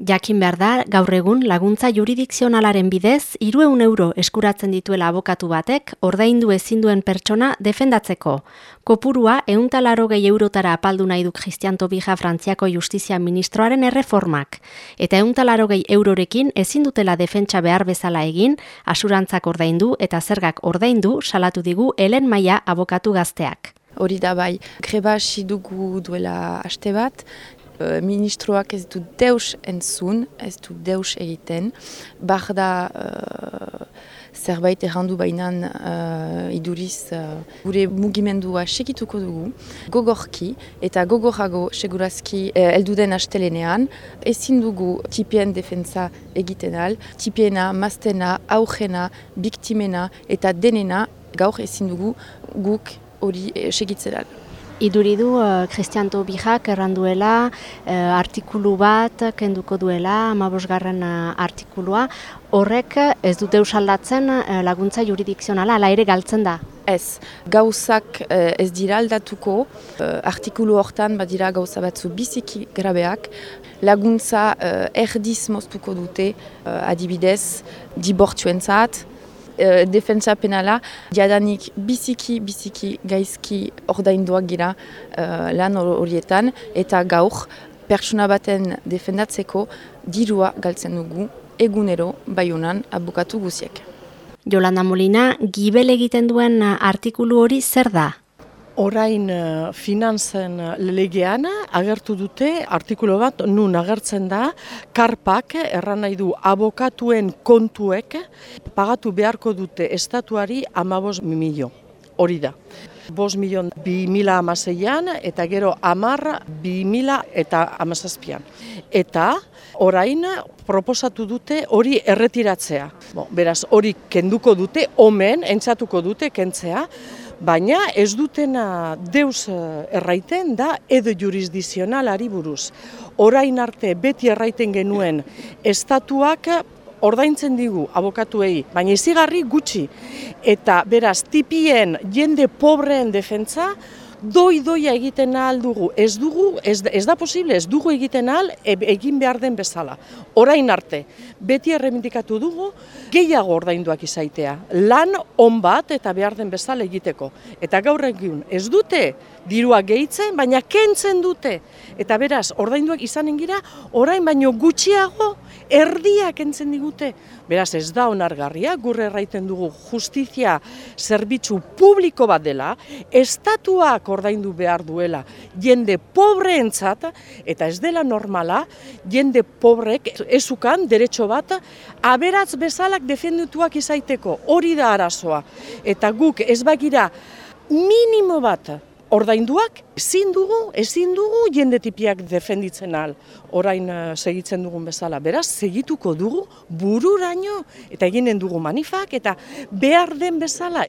Jakin behar da, gaur egun laguntza juridikzionalaren bidez, irueun euro eskuratzen dituela abokatu batek, ordaindu ezin duen pertsona defendatzeko. Kopurua, euntalaro gehi eurotara apaldu nahi duk Christian Tobija Frantziako Justizia Ministroaren erreformak. Eta euntalaro gehi eurorekin ezin dutela defentsa behar bezala egin, asurantzak ordaindu eta zergak ordaindu salatu digu Helen Maia abokatu gazteak. Hori da bai, greba dugu duela aste bat, Eh, ministroak ez du deus entzun, ez du deus egiten, bar da uh, zerbait errandu bainan uh, iduriz uh, gure mugimendua segituko dugu, gogorki eta gogorago segurazki uh, elduden astelenean, ezin dugu tipien defensa egiten al, tipiena, maztena, aujena, biktimena eta denena gaur ezin dugu guk hori segitzen al. Iduridu, uh, Christian Tobijak erranduela uh, artikulu bat kenduko duela, amabosgarren uh, artikulua. Horrek ez dute usaldatzen uh, laguntza juridikzionala, ala ere galtzen da? Ez, gauzak uh, ez dira aldatuko, uh, artikulu hortan badira gauza batzu biziki grabeak, laguntza uh, erdiz moztuko dute uh, adibidez, dibortzuen zat, uh, defensa penala, jadanik biziki, biziki gaizki ordainduak gira uh, lan horietan, eta gaur, pertsona baten defendatzeko dirua galtzen dugu egunero baiunan abukatu guziek. Jolanda Molina, gibel egiten duen artikulu hori zer da? Orain uh, finanzen uh, legean agertu dute artikulu bat nun agertzen da karpak erran nahi du abokatuen kontuek pagatu beharko dute estatuari amabos milio. Hori da. Bos milion bi mila amaseian eta gero amar bi mila eta amazazpian. Eta orain proposatu dute hori erretiratzea. Bo, beraz hori kenduko dute, omen, entzatuko dute kentzea, baina ez dutena deus eh, erraiten da edo jurisdizionalari buruz. Orain arte beti erraiten genuen estatuak ordaintzen digu abokatuei, baina izigarri gutxi. Eta beraz, tipien jende pobreen defentza, doi doia egiten ahal dugu, ez dugu, ez, ez da posible, ez dugu egiten ahal e, egin behar den bezala. Orain arte, beti erremindikatu dugu, gehiago ordainduak izaitea. Lan on bat eta behar den bezala egiteko. Eta gaur egun, ez dute dirua gehitzen, baina kentzen dute. Eta beraz, ordainduak izanen gira, orain baino gutxiago, erdiak entzen digute. Beraz ez da onargarria, gurre erraiten dugu justizia zerbitzu publiko bat dela, estatuak ordaindu behar duela jende pobreentzat eta ez dela normala jende pobrek ezukan derecho bat aberatz bezalak defendutuak izaiteko, hori da arazoa. Eta guk ez bagira minimo bat ordainduak ezin dugu, ezin dugu jende tipiak defenditzen al. Orain uh, segitzen dugun bezala. Beraz, segituko dugu bururaino eta eginen dugu manifak eta behar den bezala